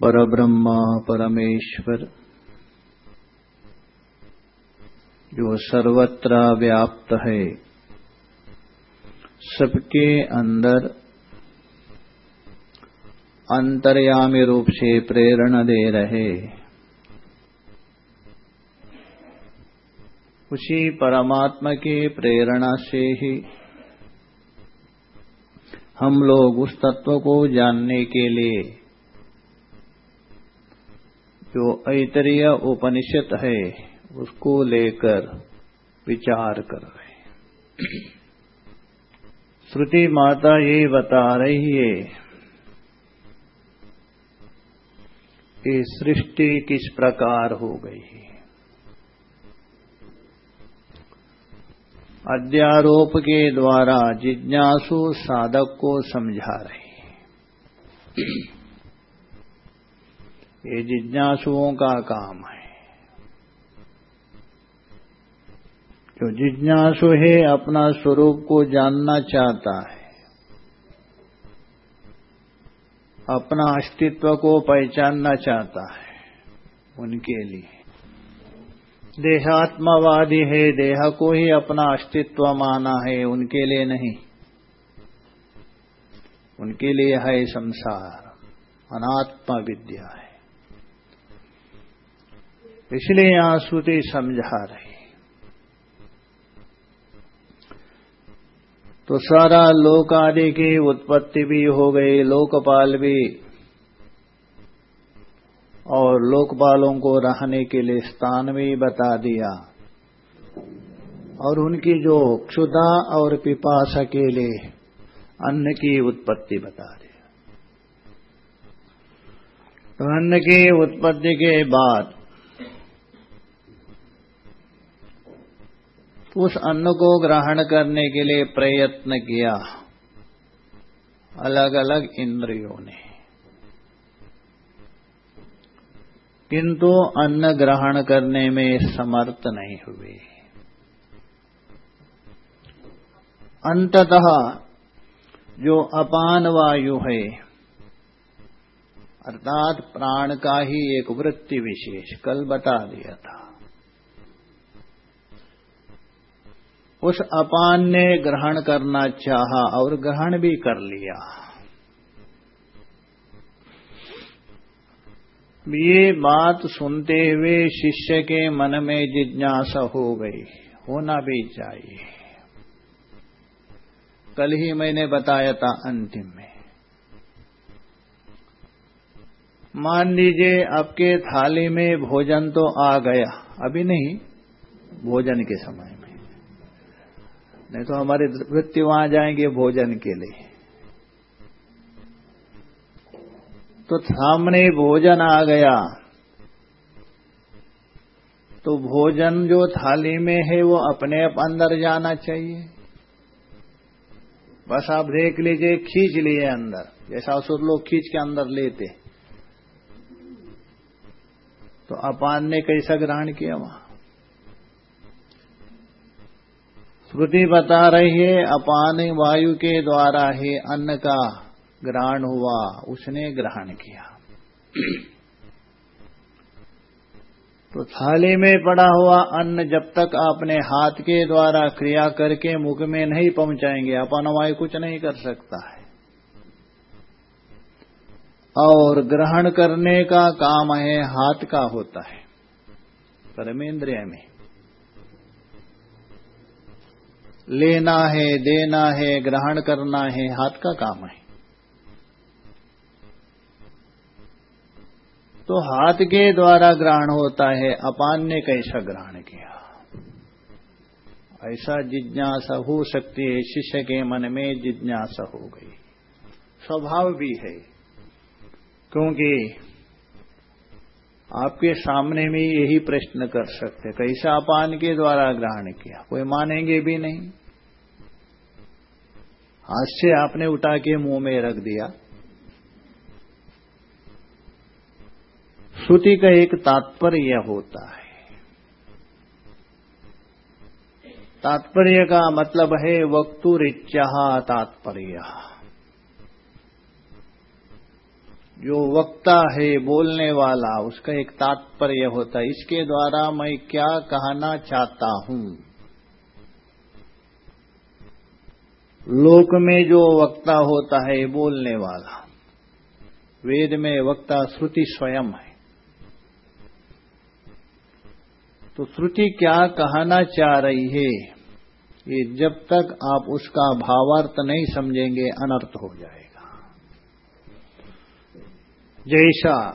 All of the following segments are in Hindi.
परब्रह्म परमेश्वर। जो सर्वत्र व्याप्त है, सबके अंदर अंतर्यामी रूप से प्रेरणा दे रहे। उसी परमात्मा की प्रेरणा से ही हम लोग उस तत्व को जानने के लिए जो ऐतरीय उपनिषद है, उसको लेकर विचार कर रहे श्रुति माता ये बता रही है कि सृष्टि किस प्रकार हो गई अध्यारोप के द्वारा जिज्ञासु साधक को समझा रहे ये जिज्ञासुओं का काम है। जो जिज्ञासु है, अपना स्वरूप को जानना चाहता है। अपना अस्तित्व को पहचानना चाहता है उनके लिए। देहात्मावादी है, देह को ही अपना अस्तित्व माना है, उनके लिए नहीं। उनके लिए है संसार अनात्मा विद्या है। इसलिए यहाँ श्रुति समझा रही तो सारा लोक आदि की उत्पत्ति भी हो गई, लोकपाल भी। और लोकपालों को रहने के लिए स्थान भी बता दिया। और उनकी जो क्षुदा और पिपासा के लिए अन्न की उत्पत्ति बता दी तो अन्न की उत्पत्ति के बाद उस अन्न को ग्रहण करने के लिए प्रयत्न किया। अलग अलग इंद्रियों ने। किंतु अन्न ग्रहण करने में समर्थ नहीं हुए। अंततः जो अपान वायु है, अर्थात प्राण का ही एक वृत्ति विशेष कल बता दिया था। उस अपान ने ग्रहण करना चाहा और ग्रहण भी कर लिया। ये बात सुनते हुए शिष्य के मन में जिज्ञासा हो गई, होना भी चाहिए। कल ही मैंने बताया था अंतिम में। मान लीजिए आपके थाली में भोजन तो आ गया, अभी नहीं, भोजन के समय में। नहीं तो हमारे वृत्ति वहाँ जाएँगे भोजन के लिए। तो सामने भोजन आ गया। तो भोजन जो थाली में है, वो अपने आप अंदर जाना चाहिए। बस आप देख लीजिए, खींच लिए अंदर। जैसा असुर लोग खींच के अंदर लेते। तो अपान ने कैसा ग्रहण किया वहाँ? श्रुति बता रही है, अपान वायु के द्वारा ही अन्न का ग्रहण हुआ, उसने ग्रहण किया। तो थाली में पड़ा हुआ अन्न जब तक आपने हाथ के द्वारा क्रिया करके मुख में नहीं पहुंचाएँगे, अपान वायु कुछ नहीं कर सकता है। और ग्रहण करने का काम है हाथ का होता है, परमेंद्रिय में। लेना है, देना है, ग्रहण करना है, हाथ का काम है। तो हाथ के द्वारा ग्रहण होता है अपान ने कैसा ग्रहण किया? ऐसा जिज्ञासा हो सकती है, शिष्य के मन में जिज्ञासा हो गई। स्वभाव भी है, क्योंकि आपके सामने में यही प्रश्न कर सकते कैसा अपान के द्वारा ग्रहण किया? कोई मानेंगे भी नहीं। आज से आपने उठा के मुँह में रख दिया। श्रुति का एक तात्पर्य होता है। तात्पर्य का मतलब है वक्तुरिचा तात्पर्य। जो वक्ता है, बोलने वाला, उसका एक तात्पर्य होता है। इसके द्वारा मैं क्या कहना चाहता हूँ? लोक में जो वक्ता होता है, बोलने वाला, वेद में वक्ता श्रुति स्वयं है। तो श्रुति क्या कहना चाह रही है? ये जब तक आप उसका भावार्थ नहीं समझेंगे, अनर्थ हो जाए जैसा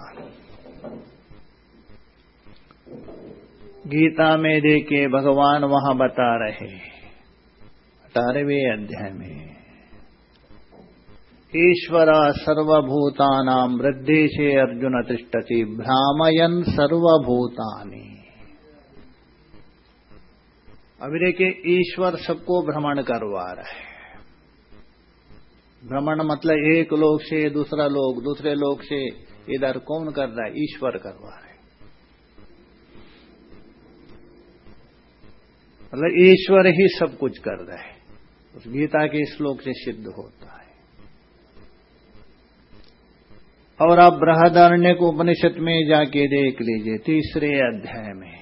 गीता में देखे भगवान वहाँ बता रहे अठारहवें अध्याय में। ईश्वर सर्वभूतानाम वृद्धि से अर्जुन तिष्ठति, भ्रामयन सर्वभूतानि। अभी देखिए, ईश्वर सबको भ्रमण करवा रहे भ्रमण मतलब एक लोग से दूसरा लोग दूसरे लोग से इधर कौन कर रहा है? ईश्वर करवा रहे मतलब ईश्वर ही सब कुछ कर रहा है। उस गीता के श्लोक से सिद्ध होता है। और आप बृहदारण्य को उपनिषद में जाके देख लीजिए, तीसरे अध्याय में।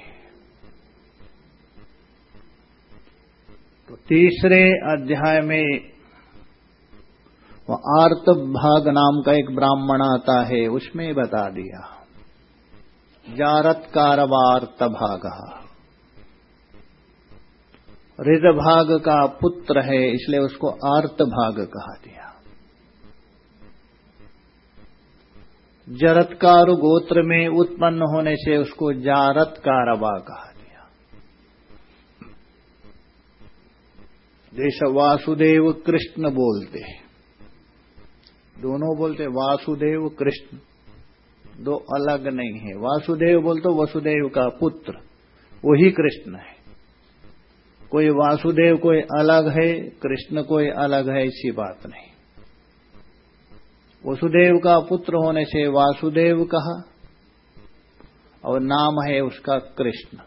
तो तीसरे अध्याय में वो आर्त भाग नाम का एक ब्राह्मण आता है, उसमें बता दिया। जारत कारवार्त भाग का पुत्र है, इसलिए उसको आर्त भाग कहा दिया। जरतकार गोत्र में उत्पन्न होने से उसको जारत कारवा कहा दिया। जैसे वासुदेव कृष्ण बोलते हैं। दोनों बोलते वासुदेव कृष्ण। दो अलग नहीं है। वासुदेव बोलते वसुदेव का पुत्र। वही कृष्ण है। कोई वासुदेव कोई अलग है, कृष्ण कोई अलग है, ऐसी बात नहीं। वसुदेव का पुत्र होने से वासुदेव कहा, और नाम है उसका कृष्ण।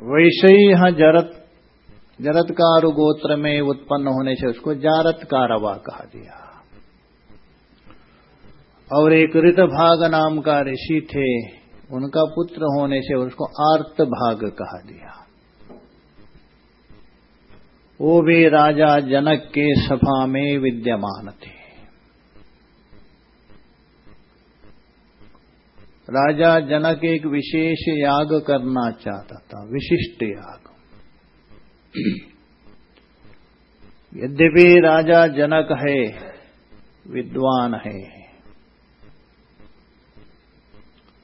वैसे ही जरत जरतकार गोत्र में उत्पन्न होने से उसको जारतकारवा कहा दिया। और एक ऋत भाग नाम का ऋषि थे, उनका पुत्र होने से उसको आर्त भाग कहा दिया। वो भी राजा जनक के सभा में विद्यमान थे। राजा जनक एक विशेष याग करना चाहता था, विशिष्ट याग। यद्यपि राजा जनक है, विद्वान है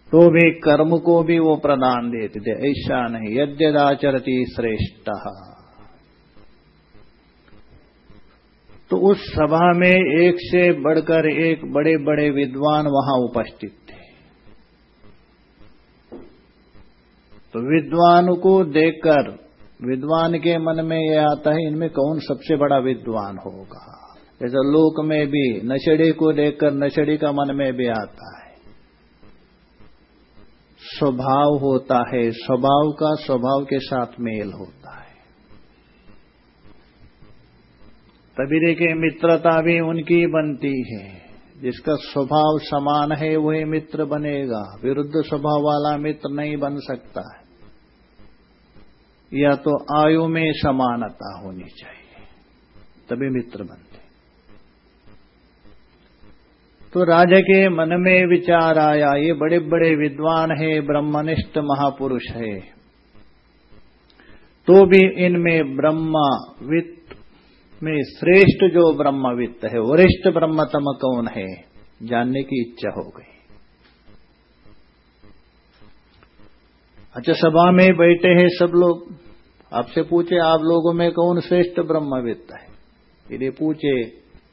तो भी कर्म को भी वो प्रदान देते थे, ऐसा नहीं। यद्यदाचरती श्रेष्ठ। तो उस सभा में एक से बढ़कर एक बड़े बड़े विद्वान वहाँ उपस्थित थे। तो विद्वान को देखकर विद्वान के मन में यह आता है, इनमें कौन सबसे बड़ा विद्वान होगा? जैसे लोक में भी, नशेड़ी को देखकर नशेड़ी का मन में भी आता है। स्वभाव होता है, स्वभाव का स्वभाव के साथ मेल होता है। तभी देखिए, मित्रता भी उनकी बनती है। जिसका स्वभाव समान है, वही मित्र बनेगा। विरुद्ध स्वभाव वाला मित्र नहीं बन सकता है। या तो आयु में समानता होनी चाहिए। तभी मित्र बनते। तो राजा के मन में विचार आया, ये बड़े बड़े विद्वान है, ब्रह्मनिष्ठ महापुरुष है। तो भी इनमें ब्रह्मा वित्त में श्रेष्ठ जो ब्रह्मवित्त है, वरिष्ठ ब्रह्मतम कौन है, जानने की इच्छा हो गई। अच्छा सभा में बैठे हैं सब लोग। आपसे पूछे आप लोगों में कौन श्रेष्ठ ब्रह्मविद है? यदि पूछे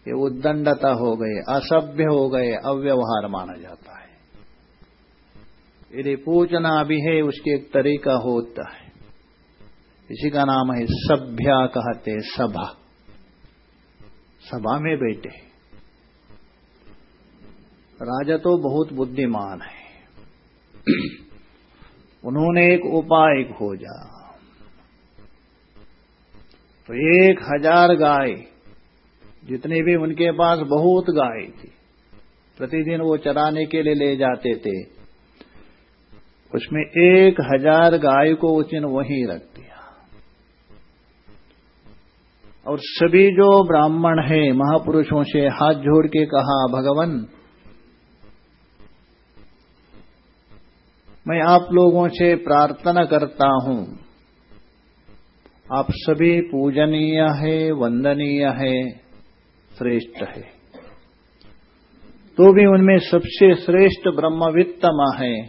ये उद्दंडता हो गए, असभ्य हो गए, अव्यवहार माना जाता है। यदि पूछना भी है, उसके एक तरीका होता है। इसी का नाम है सभ्या कहते सभा। सभा में बैठे। राजा तो बहुत बुद्धिमान है। उन्होंने एक उपाय खोजा। तो एक हज़ार गाय, जितने भी उनके पास बहुत गाय थी, प्रतिदिन वो चराने के लिए ले जाते थे। उसमें एक हज़ार गाय को उस दिन वहीं रख दिया। और सभी जो ब्राह्मण हैं, महापुरुषों से हाथ जोड़ के कहा, भगवान, मैं आप लोगों से प्रार्थना करता हूँ आप सभी पूजनीय है, वंदनीय है, श्रेष्ठ है। तो भी उनमें सबसे श्रेष्ठ ब्रह्मवित्तमा है,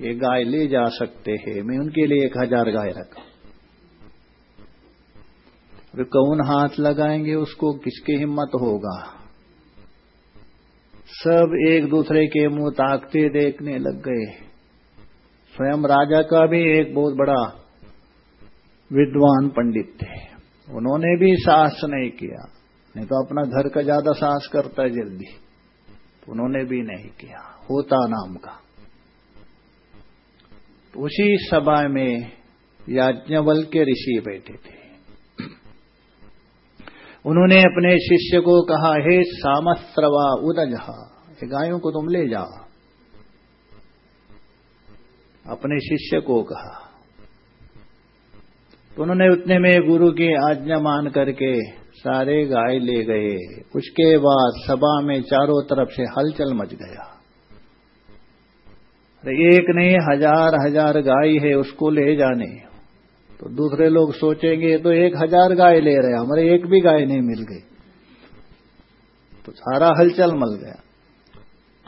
ये गाय ले जा सकते हैं। मैं उनके लिए एक हज़ार गाय रखा। वे कौन हाथ लगाएँगे उसको, किसकी हिम्मत होगा? सब एक दूसरे के मुँह ताकते देखने लग गए। स्वयं राजा का भी एक बहुत बड़ा विद्वान पंडित थे। उन्होंने भी साहस नहीं किया। नहीं तो अपना घर का ज़्यादा साहस करता है जल्दी। तो उन्होंने भी नहीं किया। होता नाम का। उसी सभा में याज्ञवल के ऋषि बैठे थे। उन्होंने अपने शिष्य को कहा, हे सामस्त्रवा उदजहा गायों को तुम ले जाओ। अपने शिष्य को कहा तो उन्होंने उतने में गुरु की आज्ञा मान करके सारे गाय ले गए। उसके बाद सभा में चारों तरफ़ से हलचल मच गया। एक नहीं, हज़ार हज़ार गाय है उसको ले जाने। तो दूसरे लोग सोचेंगे तो एक हज़ार गाय ले रहे हमारे एक भी गाय नहीं मिल गई। तो सारा हलचल मल गया।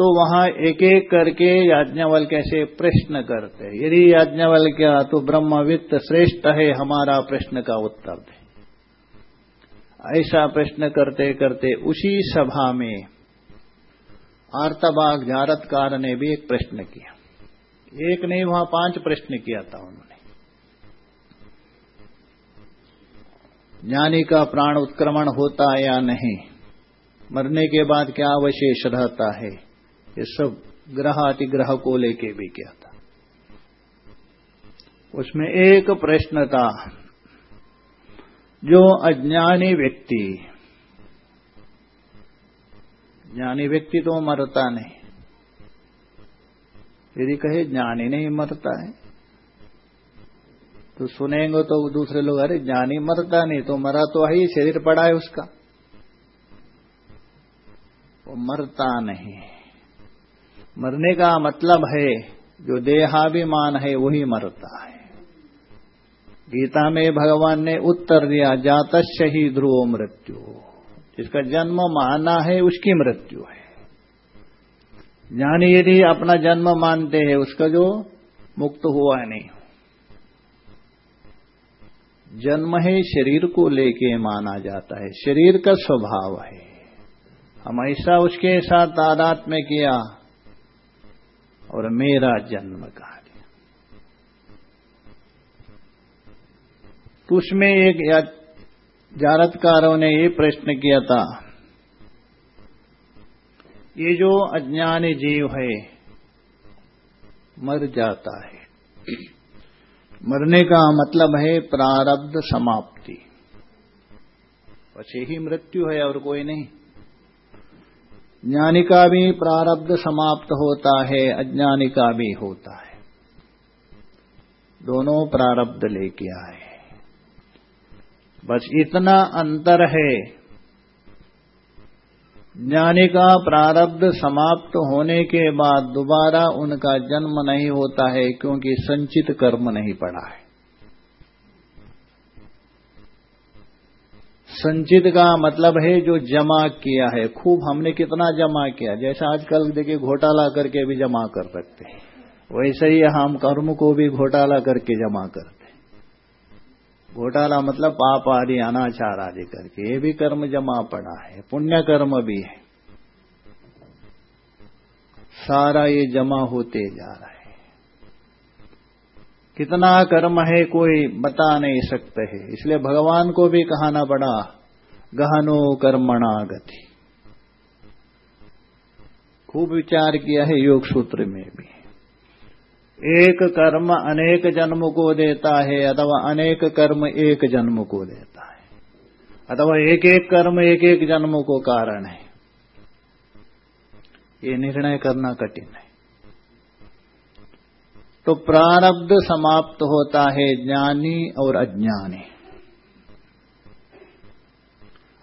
तो वहाँ एक एक करके याज्ञावल कैसे प्रश्न करते यदि याज्ञावल क्या तो ब्रह्मवित्त श्रेष्ठ है, हमारा प्रश्न का उत्तर दे। ऐसा प्रश्न करते करते उसी सभा में आर्तबाग जारतकार ने भी एक प्रश्न किया। एक नहीं, वहाँ पाँच प्रश्न किया था उन्होंने। ज्ञानी का प्राण उत्क्रमण होता या नहीं? मरने के बाद क्या अवशेष रहता है? ये सब ग्रह अतिग्रह को लेके भी किया था। उसमें एक प्रश्न था, जो अज्ञानी व्यक्ति, ज्ञानी व्यक्ति तो मरता नहीं। यदि कहे ज्ञानी नहीं मरता है तो सुनेंगे तो दूसरे लोग, अरे, ज्ञानी मरता नहीं तो मरा तो ही, शरीर पड़ा है उसका। वो मरता नहीं। मरने का मतलब है, जो देहाभिमान है, वही मरता है। गीता में भगवान ने उत्तर दिया जात ही ध्रुव मृत्यु। जिसका जन्म माना है, उसकी मृत्यु है। ज्ञानी यदि अपना जन्म मानते हैं, उसका जो मुक्त हुआ नहीं। जन्म है शरीर को लेके माना जाता है। शरीर का स्वभाव है। हम ऐसा उसके साथ तादात में किया और मेरा जन्म तो उसमें एक जारतकारों ने ये प्रश्न किया था, ये जो अज्ञानी जीव है, मर जाता है। मरने का मतलब है प्रारब्ध समाप्ति। पछे ही मृत्यु है और कोई नहीं। ज्ञानी का भी प्रारब्ध समाप्त होता है अज्ञानी का भी होता है। दोनों प्रारब्ध लेके आए। बस इतना अंतर है। ज्ञानी का प्रारब्ध समाप्त होने के बाद दोबारा उनका जन्म नहीं होता है, क्योंकि संचित कर्म नहीं पड़ा है। संचित का मतलब है जो जमा किया है। खूब हमने कितना जमा किया। जैसा आजकल देखिए घोटाला करके भी जमा कर सकते हैं। वैसे ही हम कर्म को भी घोटाला करके जमा करते घोटाला मतलब पाप आदि, अनाचार आदि करके ये भी कर्म जमा पड़ा है। पुण्य कर्म भी है। सारा ये जमा होते जा रहा है। कितना कर्म है कोई बता नहीं सकते है। इसलिए भगवान को भी कहाना पड़ा, गहनो कर्मणा गति खूब विचार किया है योग सूत्र में भी। एक कर्म अनेक जन्म को देता है, अथवा अनेक कर्म एक जन्म को देता है। अथवा एक एक कर्म एक एक जन्म को कारण है। ये निर्णय करना कठिन है। तो प्रारब्ध समाप्त होता है ज्ञानी और अज्ञानी।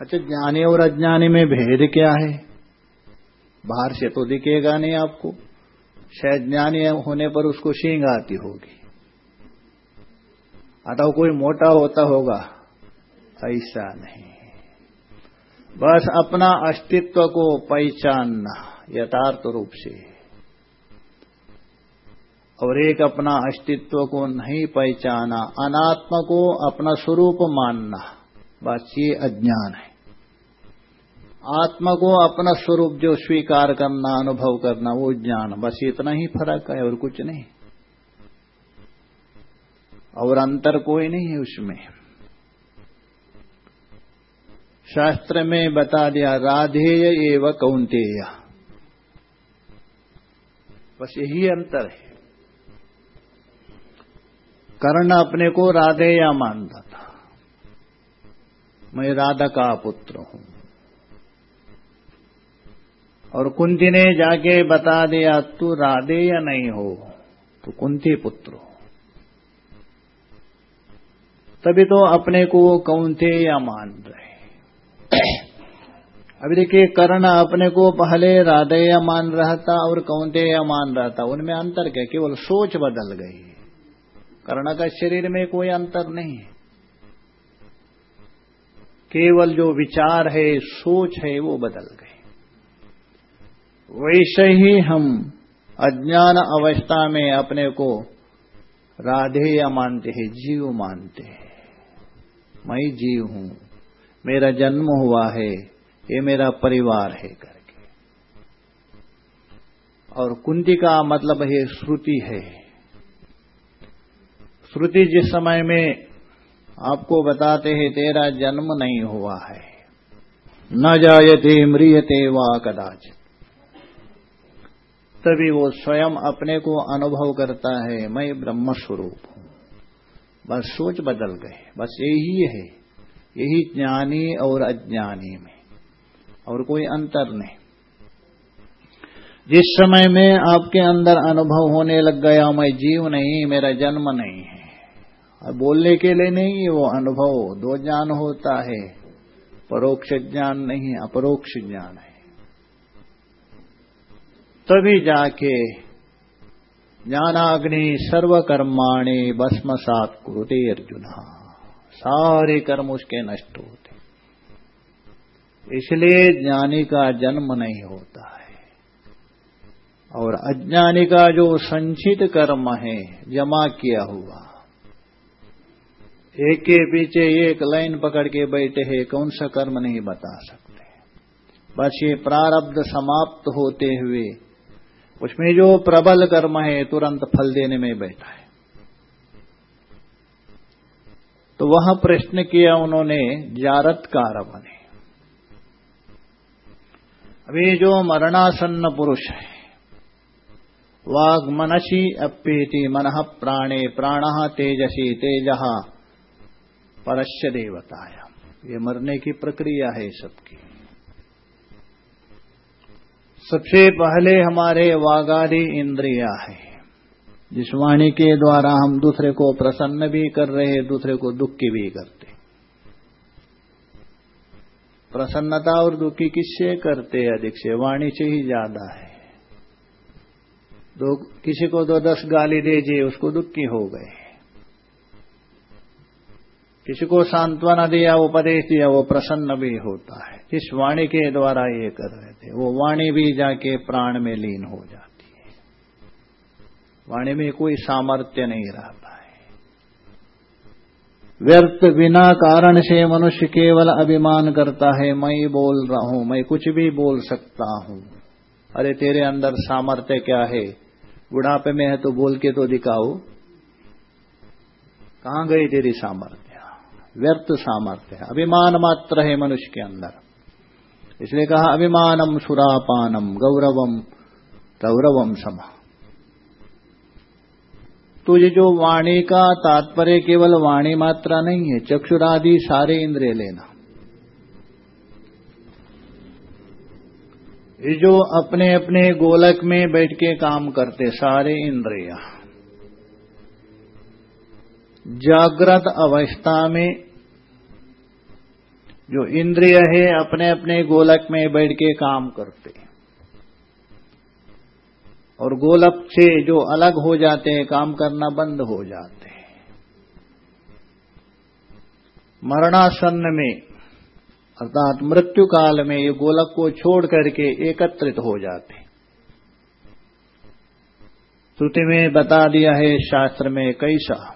अच्छा ज्ञानी और अज्ञानी में भेद क्या है? बाहर से तो दिखेगा नहीं आपको। शायद ज्ञानी होने पर उसको सींग आती होगी। अतः कोई मोटा होता होगा, ऐसा नहीं। बस अपना अस्तित्व को पहचानना, यथार्थ रूप से। और एक अपना अस्तित्व को नहीं पहचाना, अनात्मा को अपना स्वरूप मानना, बस ये अज्ञान है। आत्मा को अपना स्वरूप जो स्वीकार करना, अनुभव करना, वो ज्ञान, बस इतना ही फ़र्क है और कुछ नहीं। और अंतर कोई नहीं है उसमें। शास्त्र में बता दिया, राधेय एवं कौंतेय। बस यही अंतर है। कर्ण अपने को राधेया मानता था। मैं राधा का पुत्र हूँ। और कुंती ने जाके बता दिया, तू राधे या नहीं हो? तो कुंती पुत्र हो। तभी तो अपने को वो कौनते या मान रहे। अभी देखिए, कर्ण अपने को पहले राधेय मान रहा था और कौनते या मान रहा था। उनमें अंतर क्या? केवल सोच बदल गई। कर्ण का शरीर में कोई अंतर नहीं है। केवल जो विचार है, सोच है, वो बदल गए। वैसे ही हम अज्ञान अवस्था में अपने को राधे या मानते हैं, जीव मानते हैं। मैं जीव हूँ, मेरा जन्म हुआ है, ये मेरा परिवार है करके। और कुंती का मतलब है श्रुति है। श्रुति जिस समय में आपको बताते हैं, तेरा जन्म नहीं हुआ है। न जायते म्रियते वा कदाचित। तभी वो स्वयं अपने को अनुभव करता है, मैं ब्रह्म स्वरूप हूँ। बस सोच बदल गए। बस यही है। यही ज्ञानी और अज्ञानी में। और कोई अंतर नहीं। जिस समय में आपके अंदर अनुभव होने लग गया, मैं जीव नहीं, मेरा जन्म नहीं है। बोलने के लिए नहीं, वो अनुभव, दो ज्ञान होता है। परोक्ष ज्ञान नहीं, अपरोक्ष ज्ञान है। तभी जाके ज्ञानाग्नि सर्वकर्माणे भस्म सात कुरुते अर्जुन। सारे कर्म उसके नष्ट होते। इसलिए ज्ञानी का जन्म नहीं होता है। और अज्ञानी का जो संचित कर्म है, जमा किया हुआ एक के पीछे एक लाइन पकड़ के बैठे हैं, कौन सा कर्म नहीं बता सकते? बस ये प्रारब्ध समाप्त होते हुए, उसमें जो प्रबल कर्म है, तुरंत फल देने में बैठा है। तो वह प्रश्न किया उन्होंने, जारत जारतकार बने। अभी जो मरणासन्न पुरुष है वाग मनसी अप्येति मन प्राणे प्राण तेजसी तेज। परस्य देवताया। ये मरने की प्रक्रिया है सबकी सबसे पहले हमारे वागादी इंद्रिया है। जिस वाणी के द्वारा हम दूसरे को प्रसन्न भी कर रहे हैं, दूसरे को दुखी भी करते प्रसन्नता और दुखी किससे करते अधिक से वाणी से ही ज़्यादा है। दो किसी को दो दस गाली दीजिए उसको दुखी हो गए। किसी को सांत्वना दिया उपदेश दिया, वो प्रसन्न भी होता है। जिस वाणी के द्वारा ये कर रहे थे। वो वाणी भी जाके प्राण में लीन हो जाती है। वाणी में कोई सामर्थ्य नहीं रहता है। व्यर्थ बिना कारण से मनुष्य केवल अभिमान करता है, मैं बोल रहा हूँ, मैं कुछ भी बोल सकता हूँ। अरे, तेरे अंदर सामर्थ्य क्या है? बुढ़ापे में है तो बोल के तो दिखाओ। कहाँ गई तेरी सामर्थ्य? व्यर्थ सामर्थ्य है। अभिमान मात्र है मनुष्य के अंदर। इसलिए कहा, अभिमानम सुरापानम गौरवम गौरवम समा तो ये जो वाणी का तात्पर्य केवल वाणी मात्रा नहीं है, चक्षुरादि सारे इंद्रिय लेना। ये जो अपने अपने गोलक में बैठ के काम करते सारे इंद्रिया, जागृत अवस्था में जो इंद्रिय है अपने अपने गोलक में बैठ के काम करते हैं। और गोलक से जो अलग हो जाते हैं, काम करना बंद हो जाते हैं। मरणासन्न में, अर्थात मृत्यु काल में, ये गोलक को छोड़ करके एकत्रित हो जाते हैं। श्रुति में बता दिया है, शास्त्र में कैसा?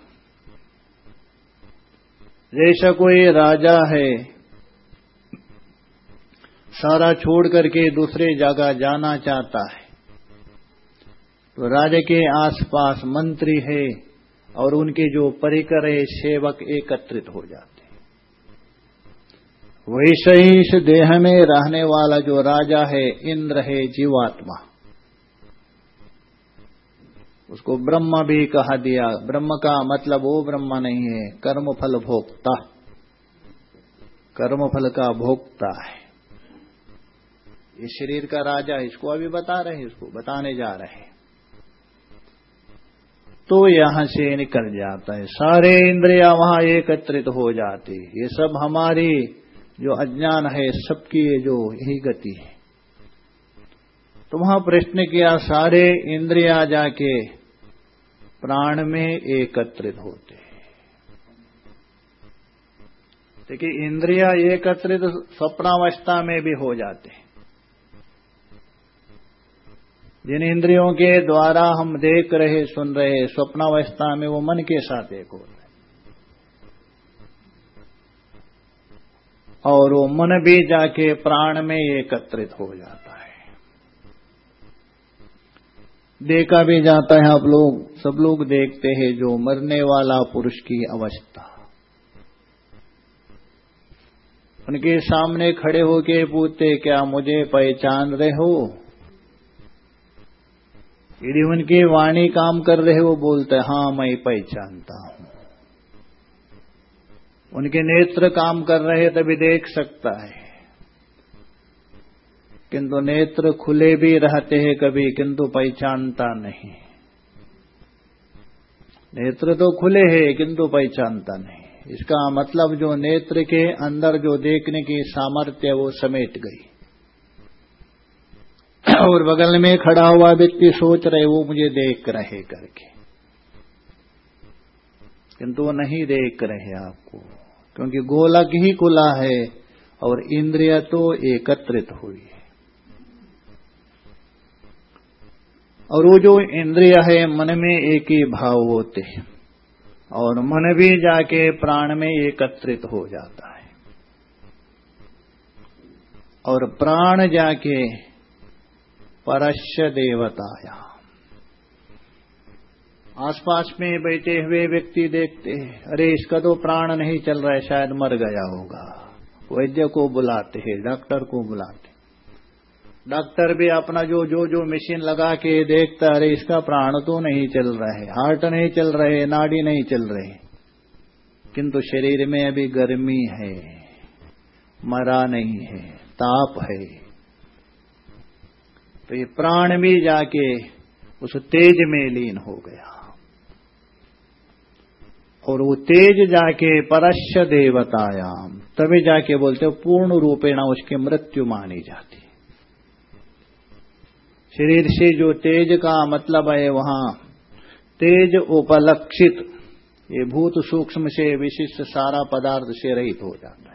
जैसा कोई राजा है सारा छोड़ करके दूसरे जगह जाना चाहता है। तो राजा के आसपास मंत्री है और उनके जो परिकर है, सेवक एकत्रित हो जाते वैसे ही इस देह में रहने वाला जो राजा है, इंद्र है, जीवात्मा। उसको ब्रह्म भी कहा दिया, ब्रह्म का मतलब वो ब्रह्म नहीं है, कर्मफल भोक्ता। कर्मफल का भोक्ता है। ये शरीर का राजा इसको अभी बता रहे हैं, इसको बताने जा रहे हैं। तो यहाँ से निकल जाता है। सारे इंद्रिया वहाँ एकत्रित हो जाती ये सब हमारी जो अज्ञान है, सबकी ये जो यही गति है। तो वहाँ प्रश्न किया, सारे इंद्रिया जाके प्राण में एकत्रित होते देखिए, इंद्रिया एकत्रित स्वप्नावस्था में भी हो जाते हैं। जिन इंद्रियों के द्वारा हम देख रहे, सुन रहे, स्वप्नावस्था में वो मन के साथ एक हो रहे और वो मन भी जाके प्राण में एकत्रित हो जाता है। देखा भी जाता है आप लोग, सब लोग देखते हैं जो मरने वाला पुरुष की अवस्था। उनके सामने खड़े होके पूछते, क्या मुझे पहचान रहे हो? यदि उनकी वाणी काम कर रहे वो बोलते हाँ मैं पहचानता हूँ। उनके नेत्र काम कर रहे तभी देख सकता है। किंतु नेत्र खुले भी रहते हैं कभी, किंतु पहचानता नहीं। नेत्र तो खुले हैं, किंतु पहचानता नहीं। इसका मतलब जो नेत्र के अंदर जो देखने की सामर्थ्य वो समेट गई। और बगल में खड़ा हुआ व्यक्ति सोच रहे, वो मुझे देख रहे करके। किंतु वो नहीं देख रहे आपको, क्योंकि गोलक ही खुला है और इंद्रिय तो एकत्रित हुई है। और वो जो इंद्रिय है, मन में एक ही भाव होते हैं, और मन भी जाके प्राण में एकत्रित हो जाता है। और प्राण जाके परश्य देवताया। आसपास में बैठे हुए व्यक्ति देखते हैं। अरे, इसका तो प्राण नहीं चल रहा है, शायद मर गया होगा। वैद्य को बुलाते हैं, डॉक्टर को बुलाते डॉक्टर भी अपना जो जो जो मशीन लगा के देखता अरे, इसका प्राण तो नहीं चल रहा है। हार्ट नहीं चल रहे, नाड़ी नहीं चल रहे। किंतु शरीर में अभी गर्मी है, मरा नहीं है, ताप है। तो ये प्राण भी जाके उस तेज में लीन हो गया। और वो तेज जाके परश्य देवतायाम तभी जाके बोलते हो, पूर्ण रूपेणा उसकी मृत्यु मानी जाती। शरीर से जो तेज का मतलब है वहाँ, तेज उपलक्षित, ये भूत सूक्ष्म से विशिष्ट सारा पदार्थ से रहित हो जाता।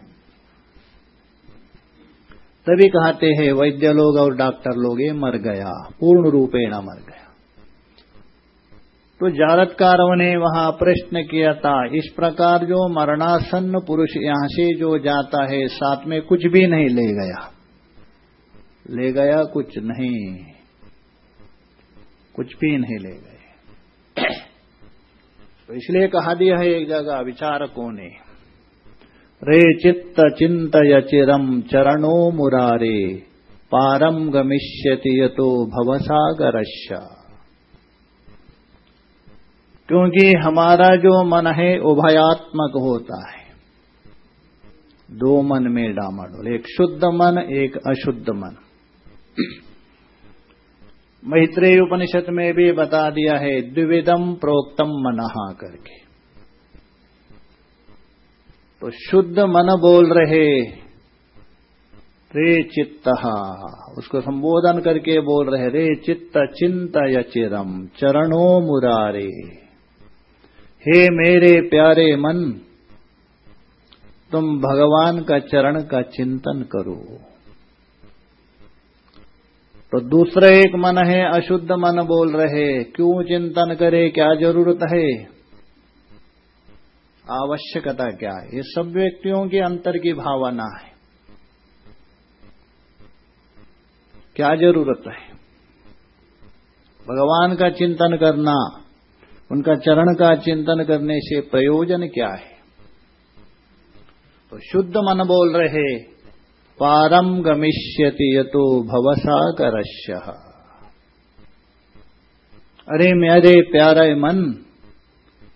तभी कहते हैं, वैद्य लोग और डॉक्टर लोग, ये मर गया, पूर्ण रूपेण मर गया। तो जारतकारों ने वहाँ प्रश्न किया था, इस प्रकार जो मरणासन्न पुरुष यहाँ से जो जाता है, साथ में कुछ भी नहीं ले गया। ले गया कुछ नहीं, कुछ भी नहीं ले गए। तो इसलिए कहा दिया है एक जगह, विचारकों ने रे चित्त चिंतय चिरम चरणो मुरारे पारम गमिष्यति यतो भवसागरश्या क्योंकि हमारा जो मन है, उभयात्मक होता है। दो मन में डामाडोल एक शुद्ध मन, एक अशुद्ध मन। मैत्रेय उपनिषद में भी बता दिया है द्विविधम प्रोक्तम मनहा करके। तो शुद्ध मन बोल रहे। रे चित्त। उसको संबोधन करके बोल रहे, रे चित्त चिंत चिरम चरणों मुरारे। हे मेरे प्यारे मन, तुम भगवान का चरण का चिंतन करो। तो दूसरा एक मन है, अशुद्ध मन बोल रहे, क्यों चिंतन करे, क्या ज़रूरत है? आवश्यकता क्या है? ये सब व्यक्तियों के अंतर की भावना है। क्या ज़रूरत है? भगवान का चिंतन करना, उनका चरण का चिंतन करने से प्रयोजन क्या है? तो शुद्ध मन बोल रहे, पारम गमिष्यति यतो भवसागर अरे मेरे प्यारे मन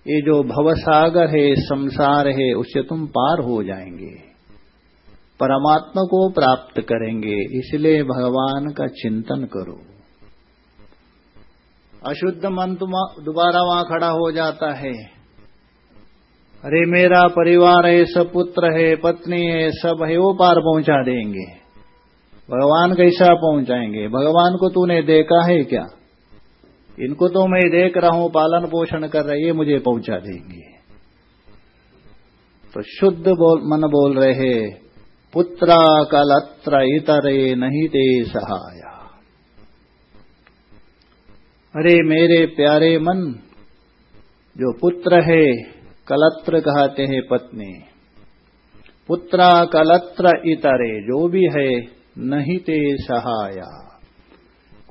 ये जो भवसागर है, संसार है उससे तुम पार हो जाएँगे। परमात्मा को प्राप्त करेंगे, इसलिए भगवान का चिंतन करो। अशुद्ध मन तुम दोबारा वहाँ खड़ा हो जाता है। अरे, मेरा परिवार है, सब पुत्र है, पत्नी है, सब है, वो पार पहुँचा देंगे। भगवान कैसा पहुंचाएँगे? भगवान को तूने देखा है क्या? इनको तो मैं देख रहा हूँ, पालन पोषण कर रहे ये मुझे पहुँचा देंगे। तो शुद्ध बोल, मन बोल रहे पुत्रा कलत्र इतरे नहीं ते सहाया। अरे मेरे प्यारे मन, जो पुत्र है, कलत्र कहते हैं पत्नी। पुत्रा कलत्र इतरे, जो भी है, नहीं ते सहाया।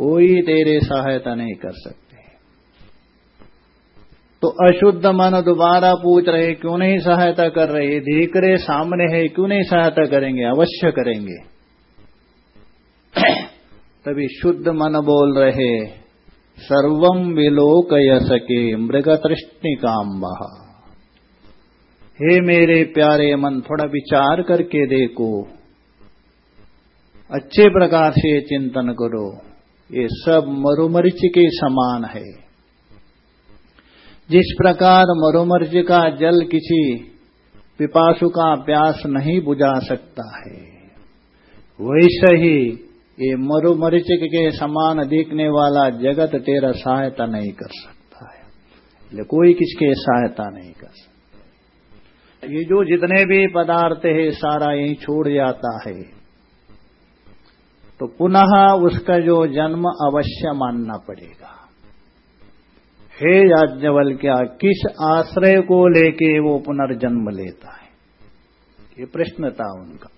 कोई तेरे सहायता नहीं कर सकते। तो अशुद्ध मन दोबारा पूछ रहे, क्यों नहीं सहायता कर रहे? रहे सामने है, क्यों नहीं सहायता करेंगे? अवश्य करेंगे। तभी शुद्ध मन बोल रहे सर्वम विलोकय सके मृग तृष्णि बहा हे मेरे प्यारे मन, थोड़ा विचार करके देखो। अच्छे प्रकार से चिंतन करो। ये सब मरुमरिच के समान है। जिस प्रकार मरुमर्ज का जल किसी पिपासु का प्यास नहीं बुझा सकता है, वैसे ही ये मरुमरिच के समान दिखने वाला जगत तेरा सहायता नहीं कर सकता है। कोई किसके सहायता नहीं कर सकता। ये जो जितने भी पदार्थ है, सारा यही छोड़ जाता है। तो पुनः उसका जो जन्म अवश्य मानना पड़ेगा। हे याज्ञवल क्या किस आश्रय को लेके वो पुनर्जन्म लेता है? ये प्रश्न था उनका।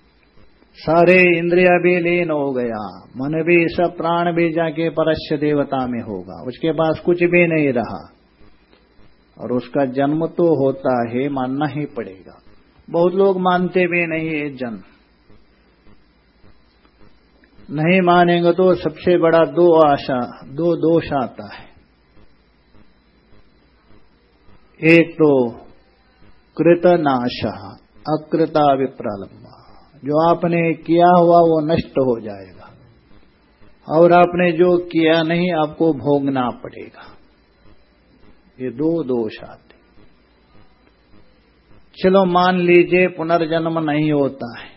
सारे इंद्रिया भी लीन हो गया, मन भी, सब प्राण भी जाके परस्य देवता में होगा। उसके पास कुछ भी नहीं रहा। और उसका जन्म तो होता है, मानना ही पड़ेगा। बहुत लोग मानते भी नहीं है जन्म। नहीं मानेंगे तो सबसे बड़ा दो आशा, दो दोष आता है। एक तो कृतनाश, अकृता विप्रलंबा जो आपने किया हुआ वो नष्ट हो जाएगा। और आपने जो किया नहीं, आपको भोगना पड़ेगा। ये दो दोष आते चलो मान लीजिए पुनर्जन्म नहीं होता है।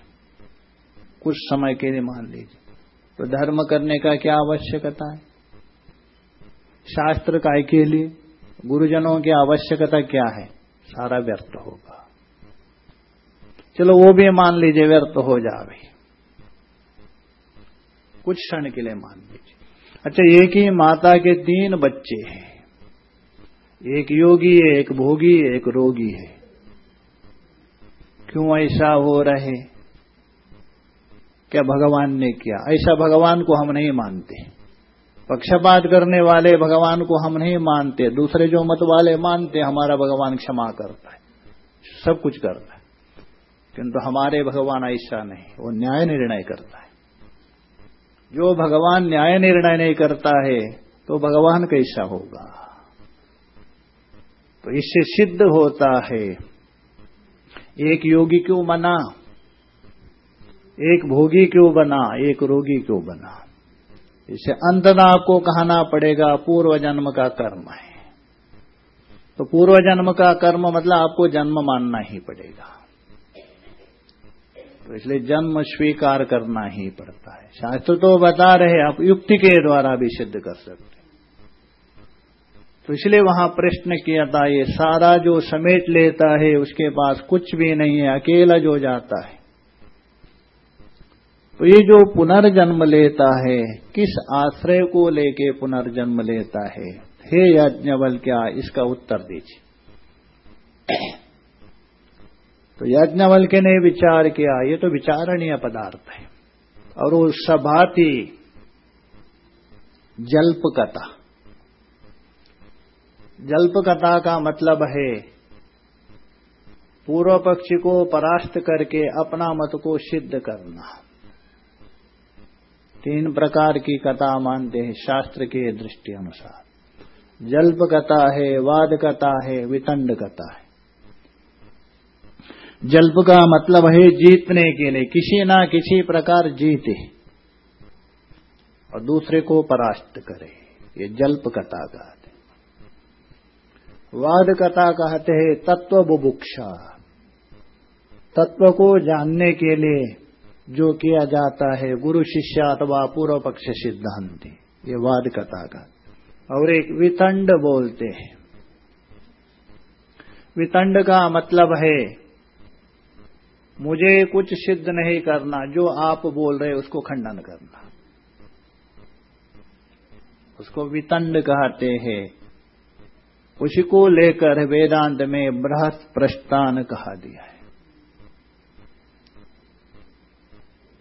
कुछ समय के लिए मान लीजिए। तो धर्म करने का क्या आवश्यकता है? शास्त्र काय के लिए? गुरुजनों की आवश्यकता क्या है? सारा व्यर्थ होगा। चलो वो भी मान लीजिए व्यर्थ हो जावे। कुछ क्षण के लिए मान लीजिए। अच्छा एक ही माता के तीन बच्चे हैं। एक योगी है, एक भोगी है, एक रोगी है। क्यों ऐसा हो रहे? क्या भगवान ने किया? ऐसा भगवान को हम नहीं मानते। पक्षपात करने वाले भगवान को हम नहीं मानते। दूसरे जो मत वाले मानते, हमारा भगवान क्षमा करता है। सब कुछ करता है। किंतु हमारे भगवान ऐसा नहीं। वो न्याय निर्णय करता है। जो भगवान न्याय निर्णय नहीं करता है तो भगवान कैसा होगा? तो इससे सिद्ध होता है, एक योगी क्यों मना? एक भोगी क्यों बना, एक रोगी क्यों बना? इसे अंतदा आपको कहना पड़ेगा, पूर्व जन्म का कर्म है। तो पूर्व जन्म का कर्म मतलब आपको जन्म मानना ही पड़ेगा। तो इसलिए जन्म स्वीकार करना ही पड़ता है। शास्त्र तो बता रहे आप युक्ति के द्वारा भी सिद्ध कर सकते तो इसलिए वहाँ प्रश्न किया था, ये सारा जो समेट लेता है, उसके पास कुछ भी नहीं है, अकेला जो जाता है। तो ये जो पुनर्जन्म लेता है, किस आश्रय को लेके पुनर्जन्म लेता है? हे यज्ञवल क्या इसका उत्तर दीजिए। तो यज्ञवल के ने विचार किया, ये तो विचारणीय पदार्थ है। और वो सभाती जल्पकथा जल्पकथा का मतलब है, पूर्व पक्षी को परास्त करके अपना मत को सिद्ध करना। तीन प्रकार की कथा मानते हैं, शास्त्र के दृष्टि अनुसार। जल्प कथा है, वाद कथा है, वितंड कथा है। जल्प का मतलब है जीतने के लिए, किसी ना किसी प्रकार जीते। और दूसरे को परास्त करे, ये जल्प कथा कहते वाद कथा कहते हैं, तत्व बुभुक्षा। तत्व को जानने के लिए जो किया जाता है, गुरु शिष्य अथवा पूर्व पक्ष सिद्धांति, ये वाद का। और एक वितंड बोलते हैं। वितंड का मतलब है, मुझे कुछ सिद्ध नहीं करना, जो आप बोल रहे उसको खंडन करना। उसको वितंड कहते हैं। उसी को लेकर वेदांत में बृहत प्रस्थान कहा दिया है।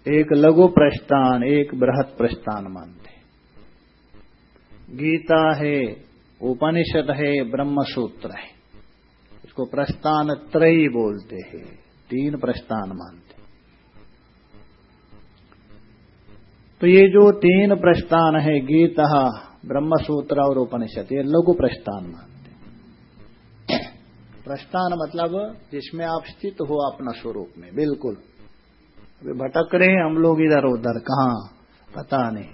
एक लघु प्रस्थान, एक बृहत प्रस्थान मानते गीता है, उपनिषद है ब्रह्म सूत्र है। इसको प्रस्थान त्रयी बोलते हैं, तीन प्रस्थान मानते तो ये जो तीन प्रस्थान है, गीता ब्रह्म सूत्र और उपनिषद, ये लघु प्रस्थान मानते प्रस्थान मतलब जिसमें आप स्थित हो अपना स्वरूप में, बिल्कुल। अभी भटक रहे हैं, हम लोग इधर उधर, कहा? पता नहीं।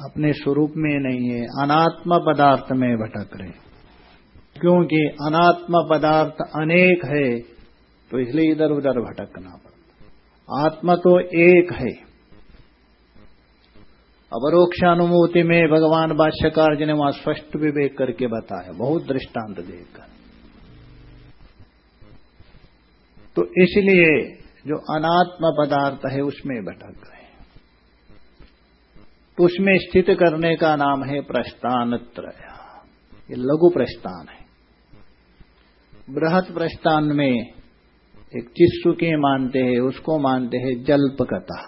अपने स्वरूप में नहीं है, अनात्म पदार्थ में भटक रहे क्योंकि अनात्म पदार्थ अनेक है तो इसलिए इधर उधर भटकना पड़ता। आत्मा तो एक है। अवरोक्षानुभूति में भगवान भाष्यकार जी ने वहाँ स्पष्ट विवेक करके बताया, बहुत दृष्टांत देकर। तो इसलिए जो अनात्म पदार्थ है उसमें भटक गए। तो उसमें स्थित करने का नाम है प्रस्थान त्रय ये लघु प्रस्थान है। बृहत प्रस्थान में एक चिस्सु के मानते हैं, उसको मानते हैं जल्पकथा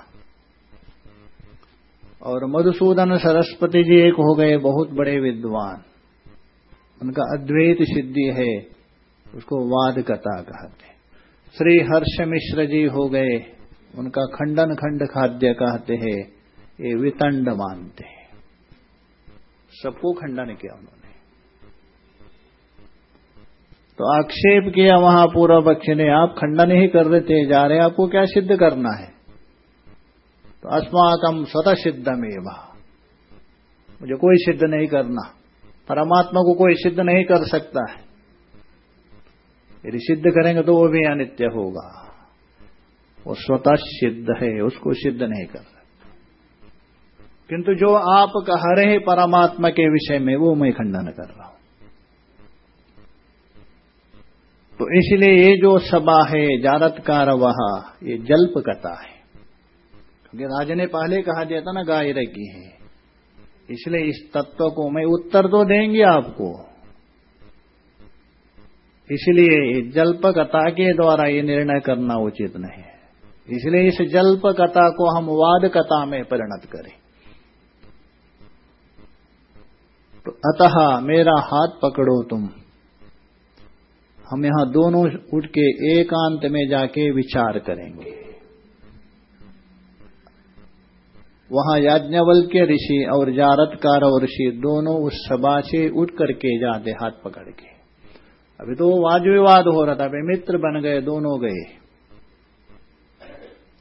और मधुसूदन सरस्वती जी एक हो गए बहुत बड़े विद्वान। उनका अद्वैत सिद्धि है, उसको वाद कथा कहते श्री हर्ष मिश्र जी हो गए। उनका खंडन खंड खाद्य कहते हैं, ये वितंड मानते हैं। सबको खंडन किया उन्होंने। तो आक्षेप किया वहाँ पूर्व पक्ष ने, आप खंडन ही कर थे जा रहे आपको क्या सिद्ध करना है? तो अस्माकम स्वतः सिद्ध में मुझे कोई सिद्ध नहीं करना। परमात्मा को कोई सिद्ध नहीं कर सकता है। यदि सिद्ध करेंगे तो वो भी अनित्य होगा। वो स्वतः सिद्ध है, उसको सिद्ध नहीं कर सकते। किंतु जो आप कह रहे परमात्मा के विषय में, वो मैं खंडन कर रहा हूँ। तो इसलिए ये जो सभा है, जारतकार वह, ये जल्प कथा है। क्योंकि राजा ने पहले कहा दिया था ना गाय रखी है। इसलिए इस तत्व को मैं उत्तर तो देंगे आपको। इसलिए जल्प कथा के द्वारा ये निर्णय करना उचित नहीं है। इसलिए इस जल्प कथा को हम वाद कथा में परिणत करें। तो अतः मेरा हाथ पकड़ो तुम। हम यहाँ दोनों उठ के एकांत में जाके विचार करेंगे। वहाँ याज्ञवल के ऋषि और जारतकार और ऋषि दोनों उस सभा से उठ करके जाते हाथ पकड़ के। अभी तो वाद विवाद हो रहा था वे मित्र बन गए, दोनों गए।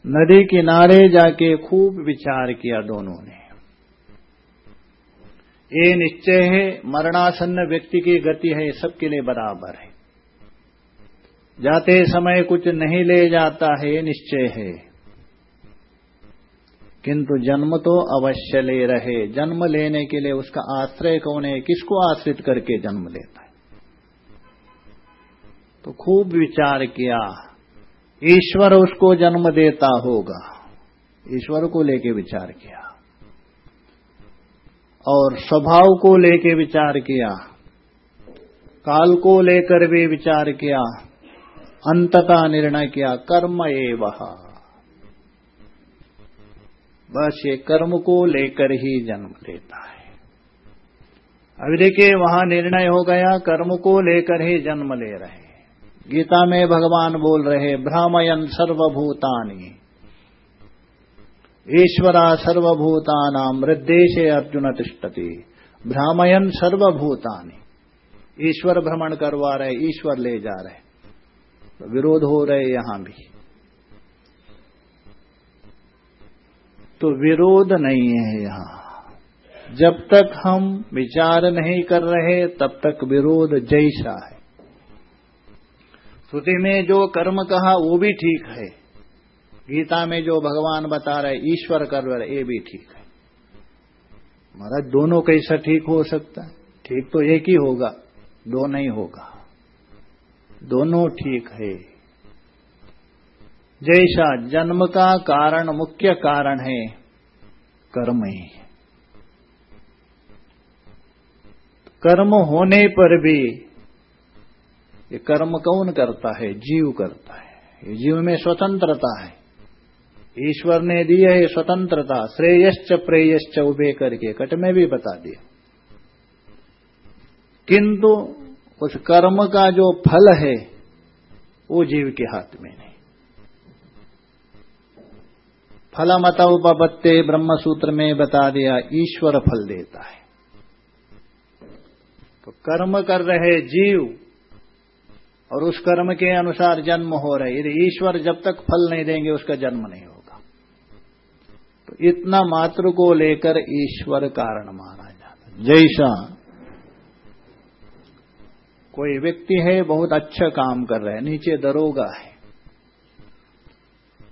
नदी किनारे जाके खूब विचार किया दोनों ने। ये निश्चय है, मरणासन्न व्यक्ति की गति है सबके लिए बराबर है। जाते समय कुछ नहीं ले जाता है, ये निश्चय है। किंतु जन्म तो अवश्य ले रहे, जन्म लेने के लिए उसका आश्रय कौन है, किसको आश्रित करके जन्म लेता है? तो खूब विचार किया, ईश्वर उसको जन्म देता होगा। ईश्वर को लेके विचार किया और स्वभाव को लेके विचार किया, काल को लेकर भी विचार किया, अंतता निर्णय किया, कर्म एवं। बस ये कर्म को लेकर ही जन्म लेता है। अभी देखिए, वहाँ निर्णय हो गया, कर्म को लेकर ही जन्म ले रहे गीता में भगवान बोल रहे भ्रामयन सर्वभूतानी। ईश्वरा सर्वभूतानाम हृदय अर्जुन तिष्ठति। भ्रामयन सर्वभूतानी। ईश्वर भ्रमण करवा रहे, ईश्वर ले जा रहे। विरोध हो रहे यहाँ भी। तो विरोध नहीं है यहाँ। जब तक हम विचार नहीं कर रहे, तब तक विरोध जैसा है। श्रुति में जो कर्म कहा, वो भी ठीक है। गीता में जो भगवान बता रहे, ईश्वर कर रहे, ये भी ठीक है। महाराज, दोनों कैसा ठीक हो सकता है? ठीक तो एक ही होगा, दो नहीं होगा। दोनों ठीक है। जैसा जन्म का कारण मुख्य कारण है, कर्म ही। कर्म होने पर भी ये कर्म कौन करता है? जीव करता है। ये जीव में स्वतंत्रता है। ईश्वर ने दी है स्वतंत्रता। श्रेयश्च, प्रेयश्च उभे करके। कट में भी बता दिया। किंतु उस कर्म का जो फल है, वो जीव के हाथ में नहीं। फलमत उपत्ते ब्रह्म सूत्र में बता दिया, ईश्वर फल देता है। तो कर्म कर रहे जीव और उस कर्म के अनुसार जन्म हो रहे यदि ईश्वर जब तक फल नहीं देंगे, उसका जन्म नहीं होगा। तो इतना मात्र को लेकर ईश्वर कारण माना जाता जैसा कोई व्यक्ति है, बहुत अच्छा काम कर रहा है, नीचे दरोगा है।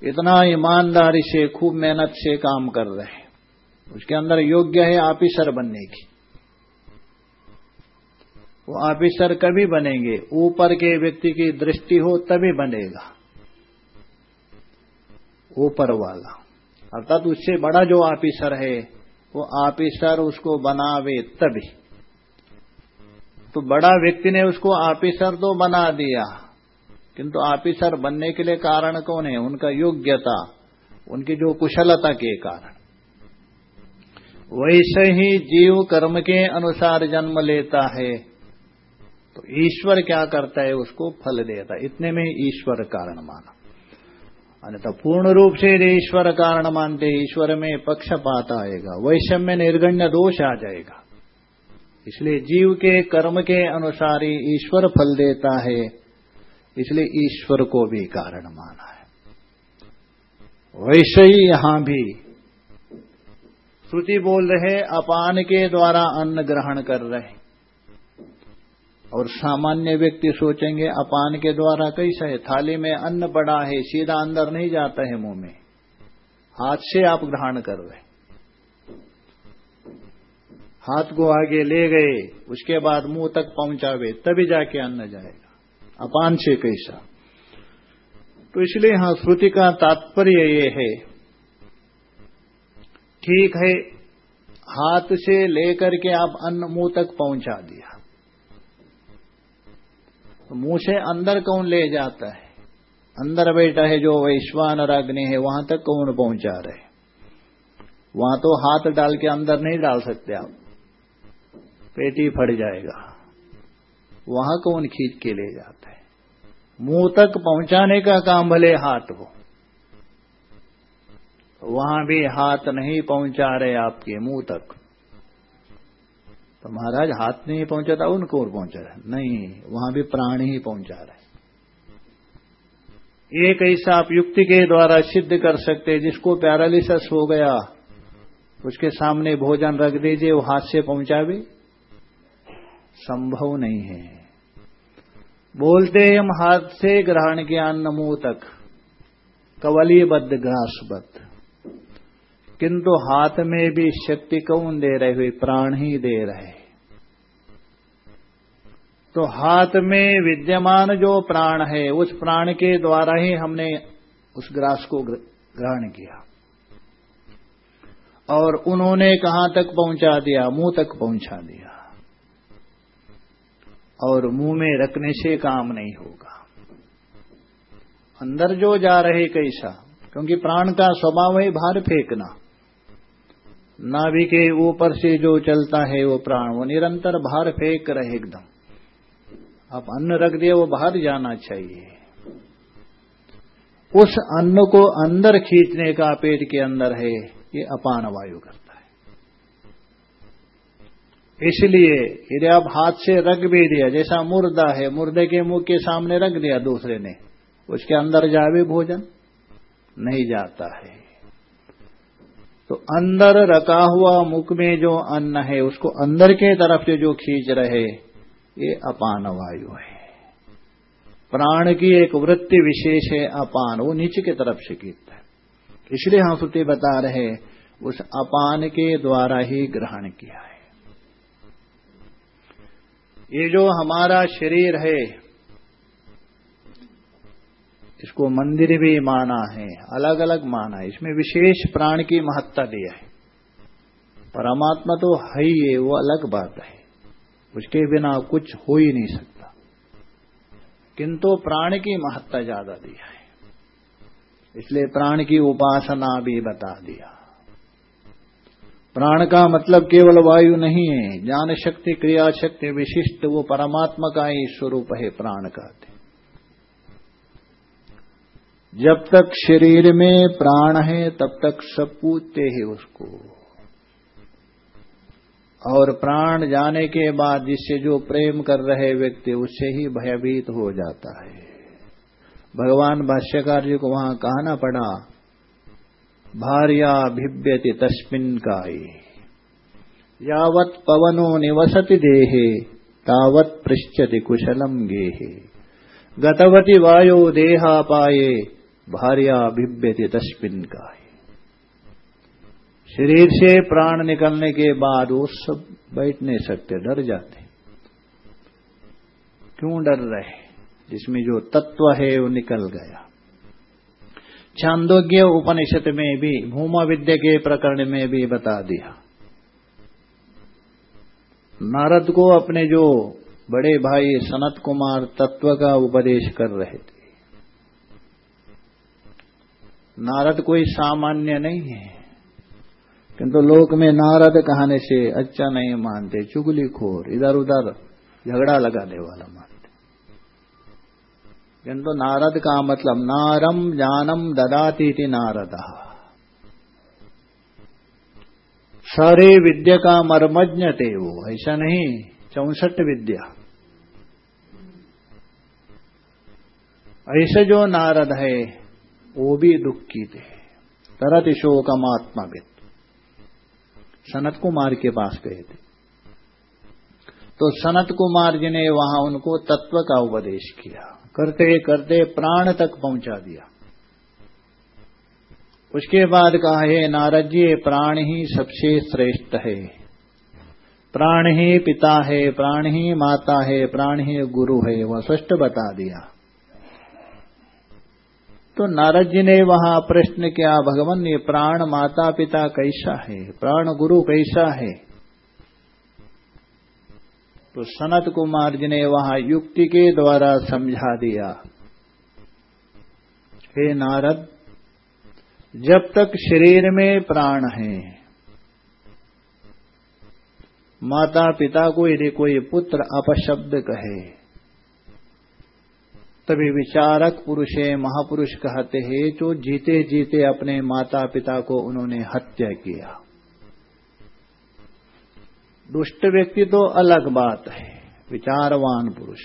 इतना ईमानदारी से, खूब मेहनत से काम कर रहे हैं। उसके अंदर योग्य है ऑफिसर बनने की। वो ऑफिसर कभी बनेंगे। ऊपर के व्यक्ति की दृष्टि हो तभी बनेगा। ऊपर वाला। अर्थात उससे बड़ा जो ऑफिसर है, वो ऑफिसर उसको बनावे तभी। तो बड़ा व्यक्ति ने उसको ऑफिसर तो बना दिया। किंतु ऑफिसर बनने के लिए कारण कौन है? उनका योग्यता, उनकी जो कुशलता के कारण। वैसे ही जीव कर्म के अनुसार जन्म लेता है। तो ईश्वर क्या करता है, उसको फल देता है। इतने में ईश्वर कारण माना अन्यथा पूर्ण रूप से यदि ईश्वर कारण मानते, ईश्वर में पक्षपात आएगा, वैषम्य निर्गण्य दोष आ जाएगा। इसलिए जीव के कर्म के अनुसार ही ईश्वर फल देता है, इसलिए ईश्वर को भी कारण माना है। वैसे ही यहाँ भी श्रुति बोल रहे, अपान के द्वारा अन्न ग्रहण कर रहे। और सामान्य व्यक्ति सोचेंगे, अपान के द्वारा कैसा है? थाली में अन्न पड़ा है, सीधा अंदर नहीं जाता है मुँह में। हाथ से आप ग्रहण कर रहे हाथ को आगे ले गए, उसके बाद मुँह तक पहुंचावे, तभी जाके अन्न जाएगा। अपान से कैसा? तो इसलिए यहाँ श्रुति का तात्पर्य ये है, ठीक है, हाथ से लेकर के आप अन्न मुँह तक पहुँचा दिया। तो मुँह से अंदर कौन ले जाता है? अंदर बैठा है जो वैश्वान अग्नि है, वहाँ तक कौन पहुँचा रहे? वहाँ तो हाथ डाल के अंदर नहीं डाल सकते आप। पेटी फट जाएगा। वहाँ कौन खींच के ले जाता है? मुँह तक पहुँचाने का काम भले हाथ हो। वहाँ भी हाथ नहीं पहुँचा रहे आपके मुँह तक। तो महाराज, हाथ नहीं पहुँचा था उनको और पहुँचा रहा नहीं, वहाँ भी प्राण ही पहुँचा रहे एक ऐसा आप युक्ति के द्वारा सिद्ध कर सकते जिसको पैरालिसिस हो गया, उसके सामने भोजन रख दीजिए, वो हाथ से पहुँचा भी संभव नहीं है। बोलते हम हाथ से ग्रहण के अन्न मुँह तक कवलीबद्ध घासबद्ध किंतु हाथ में भी शक्ति कौन दे रहे हुए? प्राण ही दे रहे। तो हाथ में विद्यमान जो प्राण है, उस प्राण के द्वारा ही हमने उस ग्रास को ग्रहण किया। और उन्होंने कहाँ तक पहुँचा दिया? मुँह तक पहुँचा दिया। और मुँह में रखने से काम नहीं होगा। अंदर जो जा रहे कैसा? क्योंकि प्राण का स्वभाव है, बाहर फेंकना। नाभि के ऊपर से जो चलता है वो प्राण, वो निरंतर बाहर फेंक रहे एकदम। आप अन्न रख दिया वो बाहर जाना चाहिए। उस अन्न को अंदर खींचने का पेट के अंदर है, ये अपान वायु करता है। इसलिए यदि आप हाथ से रख भी दिया, जैसा मुर्दा है, मुर्दे के मुँह के सामने रख दिया दूसरे ने, उसके अंदर जावे भोजन, नहीं जाता है। तो अंदर रखा हुआ मुख में जो अन्न है, उसको अंदर के तरफ़ से जो खींच रहे, ये अपान वायु है। प्राण की एक वृत्ति विशेष है अपान, वो नीचे की तरफ़ से खींचता है। इसलिए हम श्रुति बता रहे उस अपान के द्वारा ही ग्रहण किया है। ये जो हमारा शरीर है इसको मंदिर भी माना है अलग अलग माना है। इसमें विशेष प्राण की महत्ता दिया है। परमात्मा तो है ही है वो अलग बात है। उसके बिना कुछ हो ही नहीं सकता। किंतु प्राण की महत्ता ज़्यादा दिया है। इसलिए प्राण की उपासना भी बता दिया। प्राण का मतलब केवल वायु नहीं है, ज्ञान शक्ति, क्रिया शक्ति विशिष्ट, वो परमात्मा का ही स्वरूप है, प्राण का जब तक शरीर में प्राण है, तब तक सब पूछते हैं उसको। और प्राण जाने के बाद जिससे जो प्रेम कर रहे व्यक्ति, उससे ही भयभीत हो जाता है। भगवान भाष्यकार जी को वहाँ कहना पड़ा, भार्या भिव्यति तस्मिन काय। यावत पवनो निवसति देहे, तावत पृष्ठति कुशलम गेहे। गतवती वायो देहा पाए भार्या भिव्यति तस्मिन का शरीर से प्राण निकलने के बाद वो सब बैठ नहीं सकते डर जाते क्यों डर रहे जिसमें जो तत्व है वो निकल गया। छांदोग्य उपनिषद में भी भूमा विद्या के प्रकरण में भी बता दिया। नारद को अपने जो बड़े भाई सनत कुमार तत्व का उपदेश कर रहे थे नारद कोई सामान्य नहीं है। किंतु लोक में नारद कहने से अच्छा नहीं मानते, चुगली खोर इधर उधर झगड़ा लगाने वाला मानते। किंतु नारद का मतलब नारम जानम ददाती थी नारद। सारे विद्या का मर्मज्ञ थे वो, ऐसा नहीं, चौसठ विद्या। ऐसे जो नारद है वो भी दुखी थे तरत शोकमात्मा विद सनत कुमार के पास गए थे। तो सनत कुमार जी ने वहाँ उनको तत्व का उपदेश किया। करते करते प्राण तक पहुँचा दिया। उसके बाद कहा, है नारद जी प्राण ही सबसे श्रेष्ठ है। प्राण ही पिता है, प्राण ही माता है, प्राण ही गुरु है, वह स्पष्ट बता दिया। तो नारद जी ने वहाँ प्रश्न किया, भगवान, ये प्राण माता पिता कैसा है? प्राण गुरु कैसा है? तो सनत कुमार जी ने वहाँ युक्ति के द्वारा समझा दिया, हे नारद, जब तक शरीर में प्राण है माता पिता को यदि कोई पुत्र अपशब्द कहे तभी विचारक पुरुष महापुरुष कहते हैं, जो जीते जीते अपने माता पिता को उन्होंने हत्या किया। दुष्ट व्यक्ति तो अलग बात है, विचारवान पुरुष।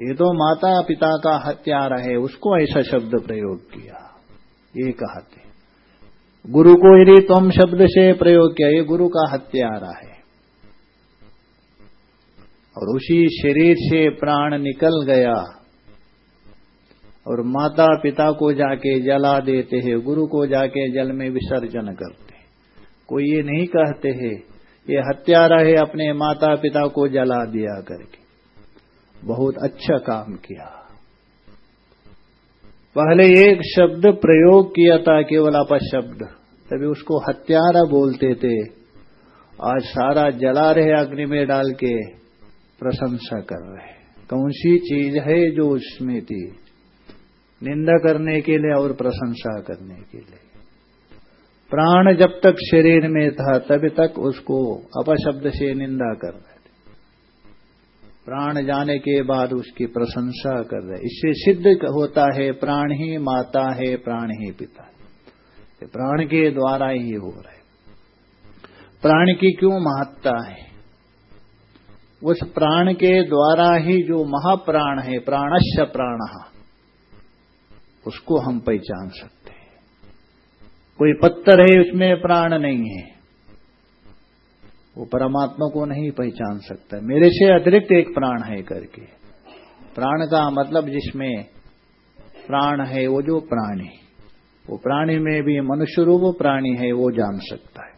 ये तो माता पिता का हत्यारा है, उसको ऐसा शब्द प्रयोग किया। ये कहते गुरु को यदि तुम शब्द से प्रयोग किया, ये गुरु का हत्यारा है। और उसी शरीर से प्राण निकल गया। और माता पिता को जाके जला देते हैं, गुरु को जाके जल में विसर्जन करते कोई ये नहीं कहते हैं, ये हत्यारा है अपने माता पिता को जला दिया करके। बहुत अच्छा काम किया। पहले एक शब्द प्रयोग किया था, केवल अपशब्द तभी उसको हत्यारा बोलते थे। आज सारा जला रहे अग्नि में डाल के। प्रशंसा कर रहे कौन सी चीज़ है जो उसमें थी? निंदा करने के लिए और प्रशंसा करने के लिए। प्राण जब तक शरीर में था, तभी तक उसको अपशब्द से निंदा कर रहे थे। प्राण जाने के बाद उसकी प्रशंसा कर रहे। इससे सिद्ध होता है, प्राण ही माता है, प्राण ही पिता है। प्राण के द्वारा ही हो रहे। प्राण की क्यों महत्ता है? उस प्राण के द्वारा ही जो महाप्राण है प्राणश्य प्राण, उसको हम पहचान सकते हैं। कोई पत्थर है, उसमें प्राण नहीं है। वो परमात्मा को नहीं पहचान सकता। मेरे से अतिरिक्त एक प्राण है करके। प्राण का मतलब जिसमें प्राण है, वो जो प्राणी। वो प्राणी में भी मनुष्य रूप प्राणी है, वो जान सकता है।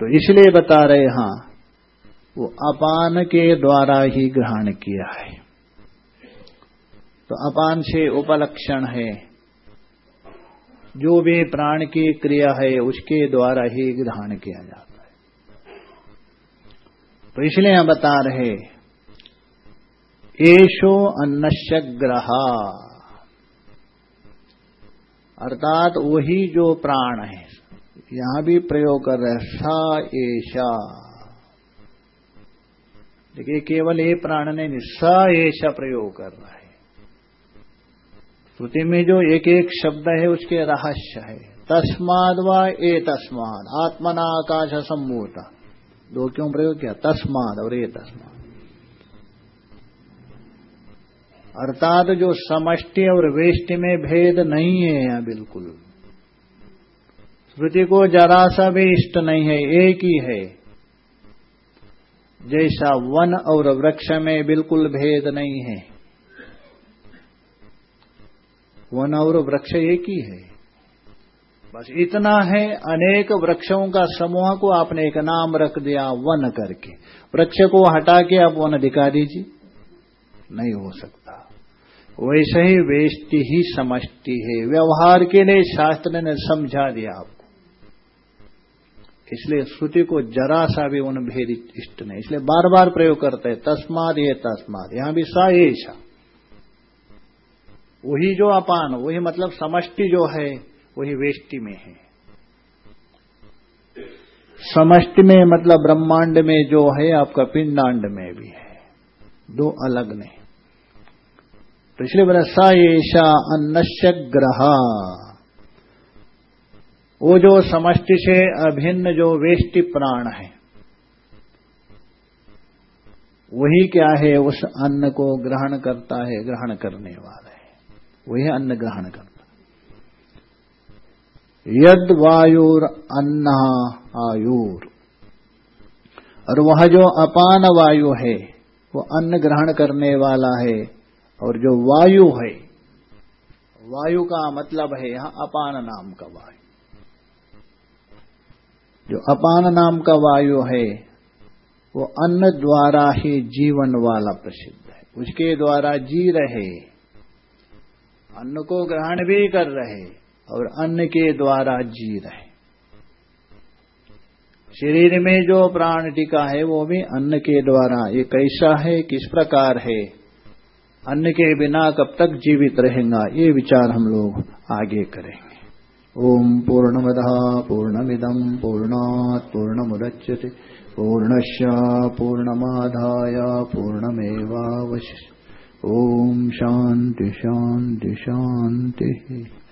तो इसलिए बता रहे हाँ वो अपान के द्वारा ही ग्रहण किया है। तो अपान से उपलक्षण है। जो भी प्राण की क्रिया है, उसके द्वारा ही ग्रहण किया जाता है। तो इसलिए हम बता रहे एशो अन्नश्य ग्रहा। अर्थात वही जो प्राण है, यहाँ भी प्रयोग कर रहे सा एशा देखिए, केवल ये प्राण ने स ऐसा प्रयोग कर रहा है। श्रुति में जो एक एक शब्द है, उसके रहस्य है। तस्माद व ए तस्माद आत्मना आकाश सम्मूर्ता दो क्यों प्रयोग किया? तस्माद और ए तस्माद। अर्थात जो समष्टि और वेष्टि में भेद नहीं है यहाँ बिल्कुल। श्रुति को जरा सा भी इष्ट नहीं है, एक ही है। जैसा वन और वृक्ष में बिल्कुल भेद नहीं है। वन और वृक्ष एक ही है। बस इतना है, अनेक वृक्षों का समूह को आपने एक नाम रख दिया, वन करके। वृक्ष को हटा के आप वन दिखा दीजिए। नहीं हो सकता। वैसे ही वेष्टि ही समष्टि है। व्यवहार के लिए शास्त्र ने समझा दिया आपको। इसलिए श्रुति को जरा सा भी उन भेद इष्ट नहीं। इसलिए बार बार प्रयोग करते हैं, तस्माद ये तस्माद। यहाँ भी सा ये सा। वही जो अपान, वही मतलब समष्टि जो है, वही वेष्टि में है। समष्टि में मतलब ब्रह्मांड में जो है, आपका पिंडांड में भी है। दो अलग नहीं। तो इसलिए बोला, स ऐसा अन्नश्य ग्रह। वो जो समष्टि से अभिन्न जो वेष्टि प्राण है, वही क्या है? उस अन्न को ग्रहण करता है, ग्रहण करने वाला है। वही अन्न ग्रहण करता यद वायुर अन्न आयुर। और वह जो अपान वायु है, वो अन्न ग्रहण करने वाला है, और जो वायु है, वायु का मतलब है यहाँ अपान नाम का वायु। जो अपान नाम का वायु है, वो अन्न द्वारा ही जीवन वाला प्रसिद्ध है। उसके द्वारा जी रहे, अन्न को ग्रहण भी कर रहे और अन्न के द्वारा जी रहे। शरीर में जो प्राण टिका है, वो भी अन्न के द्वारा। ये कैसा है, किस प्रकार है? अन्न के बिना कब तक जीवित रहेगा? ये विचार हम लोग आगे करेंगे। ॐ पूर्णमदः पूर्णमिदम् पूर्णात् पूर्णमुदच्यते पूर्णश्या पूर्णमाधाय पूर्णमेवावशिष्य ॐ शान्ति शान्ति शान्तिः